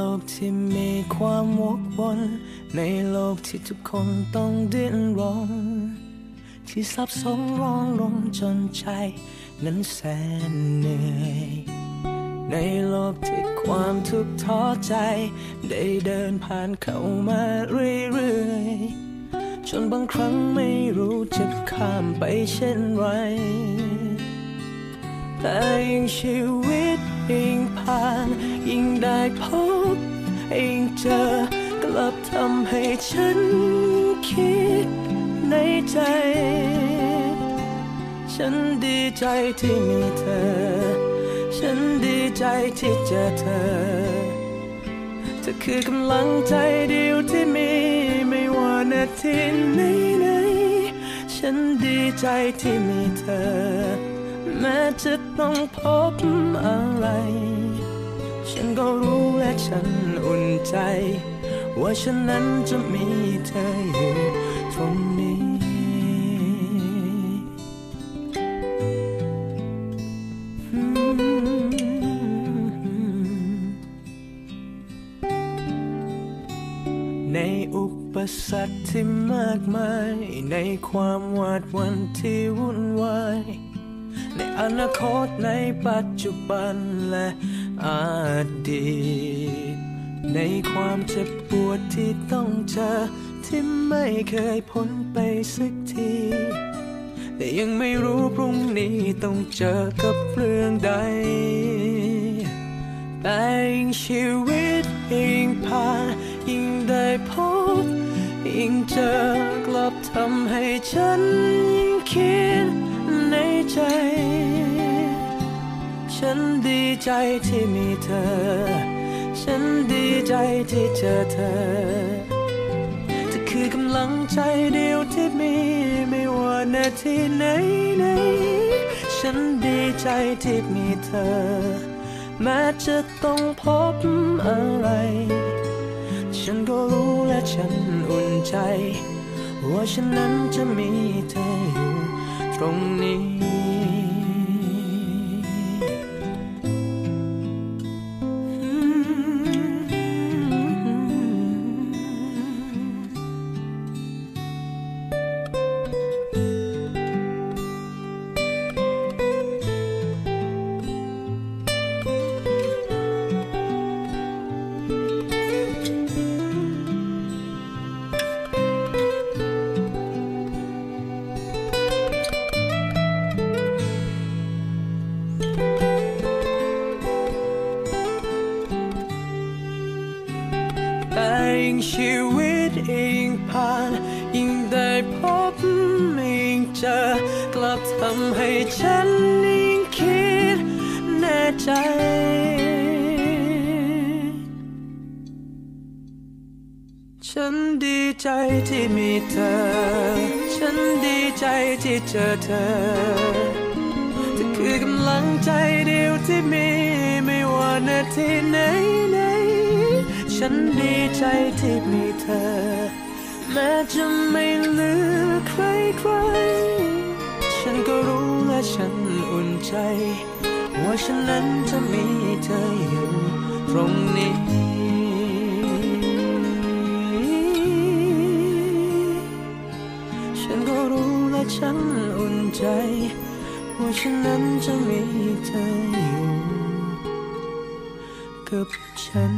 ลกที่มีความวกวนในโลกที่ทุกคนต้องดิ้นรน ที่ซับซ้อนร้อนรนจนใจ นั้นแสนเหนื่อย ในโลกที่ความทุกข์ท้อใจ ได้เดินผ่านเข้ามาเรื่อยๆ จนบางครั้งไม่รู้จะข้ามไปเช่นไร แต่ยิ่งชีวิตยิ่งผ่าน ยิ่งได้พบยิ่งเจอ กลับทำให้ฉันคิดในใจ ฉันดีใจที่มีเธอ ฉันดีใจที่เจอเธอ เธอคือกำลังใจเดียวที่มี ไม่ว่านาทีไหนไหนๆฉันดีใจที่มีเธอ แม้จะต้องพบอะไร ฉันก็รู้และฉันอุ่นใจ ว่าฉันนั้นจะมีเธออยู่ตรงนี้ในอุปสรรคที่มากมาย ในความหวาดวันที่วุ่นวาย ในอนาคตในปัจจุบันและอดีต ในความเจ็บปวดที่ต้องเจอที่ไม่เคยพ้นไปสักที แต่ยังไม่รู้พรุ่งนี้ต้องเจอกับเรื่องใด แต่ยิ่งชีวิตยิ่งผ่านยิ่งได้พบยิ่งเจอกลับทำให้ฉัน ฉันดีใจที่มีเธอ ฉันดีใจที่เจอเธอเธอคือกำลังใจเดียวที่มีไม่ว่านาทีไหนไหนๆฉันดีใจที่มีเธอ แม้จะต้องพบอะไร ฉันก็รู้และฉันอุ่นใจ ว่าฉันนั้นจะมีเธออยู่ตรงนี้ แต่ยิ่งชีวิตยิ่งผ่าน ยิ่งได้พบยิ่งเจอกลับทำให้ฉันยิ่งคิดแน่ใจฉันดีใจที่มีเธอ ฉันดีใจที่เจอเธอเธอคือกำลังใจเดียวที่มีไม่ว่านาทีไหนนๆ ฉันดีใจที่มีเธอ แม้จะไม่เหลือใครใคร ฉันก็รู้และฉันอุ่นใจ ว่าฉันนั้นจะมีเธออยู่ตรงนี้ฉันก็รู้และฉันอุ่นใจ ว่าฉันนั้นจะมีเธออยู่ กับฉัน